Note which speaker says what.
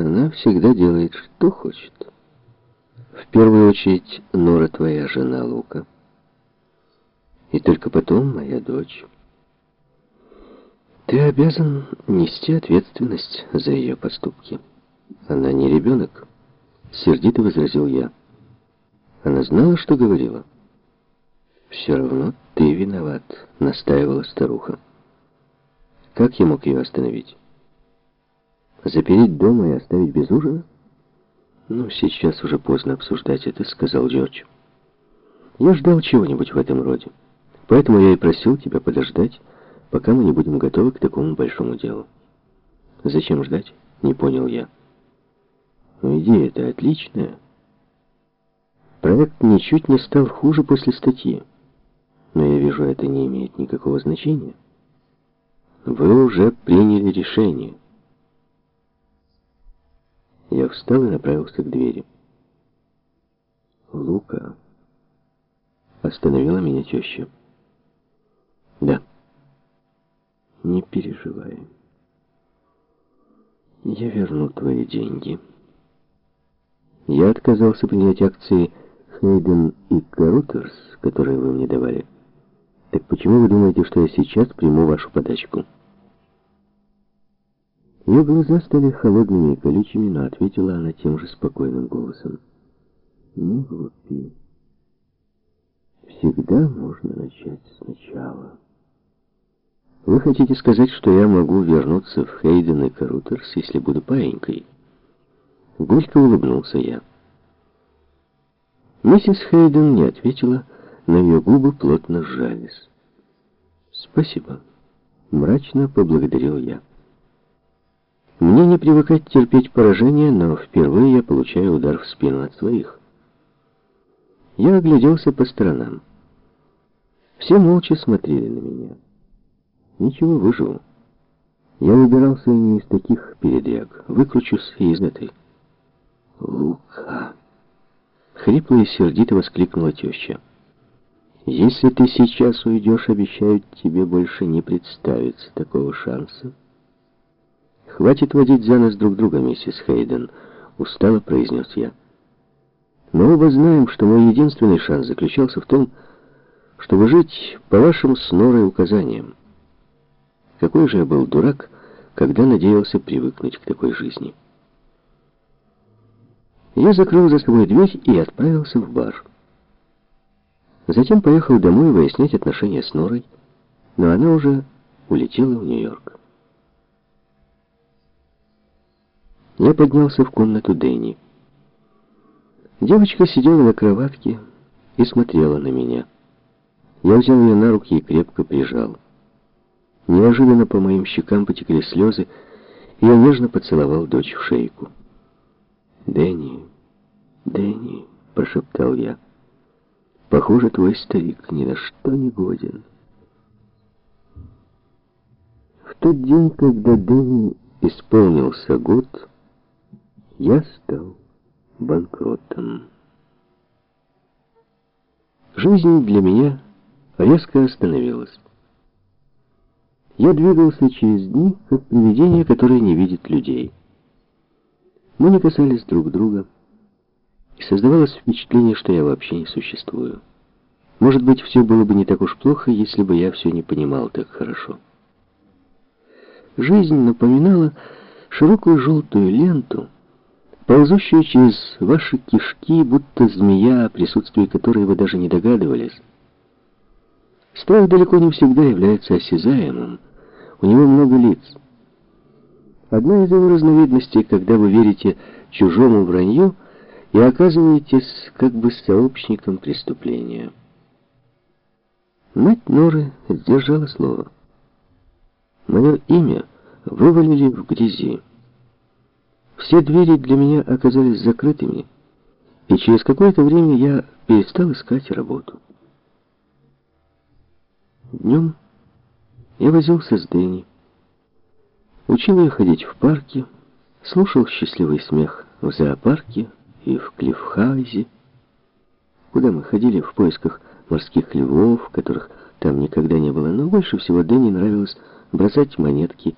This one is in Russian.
Speaker 1: Она всегда делает, что хочет. В первую очередь Нора твоя жена, Лука. И только потом моя дочь. Ты обязан нести ответственность за ее поступки. Она не ребенок, сердито возразил я. Она знала, что говорила. Все равно ты виноват, настаивала старуха. Как я мог ее остановить? Запереть дома и оставить без ужина? Ну, сейчас уже поздно обсуждать это, сказал Джордж. Я ждал чего-нибудь в этом роде. Поэтому я и просил тебя подождать, пока мы не будем готовы к такому большому делу. Зачем ждать? Не понял я. Ну, идея-то отличная. Проект ничуть не стал хуже после статьи. Но я вижу, это не имеет никакого значения. Вы уже приняли решение. Встал и направился к двери. Лука остановила меня теща. Да. Не переживай. Я верну твои деньги. Я отказался принять акции Хейден и Карутерс, которые вы мне давали. Так почему вы думаете, что я сейчас приму вашу подачку? Ее глаза стали холодными и колючими, но ответила она тем же спокойным голосом. Не глупи. Всегда можно начать сначала. Вы хотите сказать, что я могу вернуться в Хейден и Карутерс, если буду паенькой? Горько улыбнулся я. Миссис Хейден не ответила, но ее губы плотно сжались. «Спасибо», — мрачно поблагодарил я. Мне не привыкать терпеть поражение, но впервые я получаю удар в спину от своих. Я огляделся по сторонам. Все молча смотрели на меня. Ничего, выживу. Я выбирался не из таких передряг. Выкручусь и из этой. «Лука!» Хрипло и сердито воскликнула теща. «Если ты сейчас уйдешь, обещают тебе больше не представится такого шанса». «Хватит водить за нас друг друга, миссис Хейден», — устало произнес я. «Мы оба знаем, что мой единственный шанс заключался в том, чтобы жить по вашим с Норой указаниям. Какой же я был дурак, когда надеялся привыкнуть к такой жизни». Я закрыл за собой дверь и отправился в бар. Затем поехал домой выяснять отношения с Норой, но она уже улетела в Нью-Йорк. Я поднялся в комнату Дэнни. Девочка сидела на кроватке и смотрела на меня. Я взял ее на руки и крепко прижал. Неожиданно по моим щекам потекли слезы, и я нежно поцеловал дочь в шейку. «Дэнни, Дэнни», — прошептал я, — «похоже, твой старик ни на что не годен». В тот день, когда Дэнни исполнился год, я стал банкротом. Жизнь для меня резко остановилась. Я двигался через дни, как привидение, которое не видит людей. Мы не касались друг друга, и создавалось впечатление, что я вообще не существую. Может быть, все было бы не так уж плохо, если бы я все не понимал так хорошо. Жизнь напоминала широкую желтую ленту, ползущую через ваши кишки, будто змея, о присутствии которой вы даже не догадывались. Страх далеко не всегда является осязаемым. У него много лиц. Одна из его разновидностей, когда вы верите чужому вранью и оказываетесь как бы сообщником преступления. Мать Норы сдержала слово. Мое имя вывалили в грязи. Все двери для меня оказались закрытыми, и через какое-то время я перестал искать работу. Днем я возился с Дэнни, учил ее ходить в парке, слушал счастливый смех в зоопарке и в Клиффхаузе, куда мы ходили в поисках морских львов, которых там никогда не было, но больше всего Дэнни нравилось бросать монетки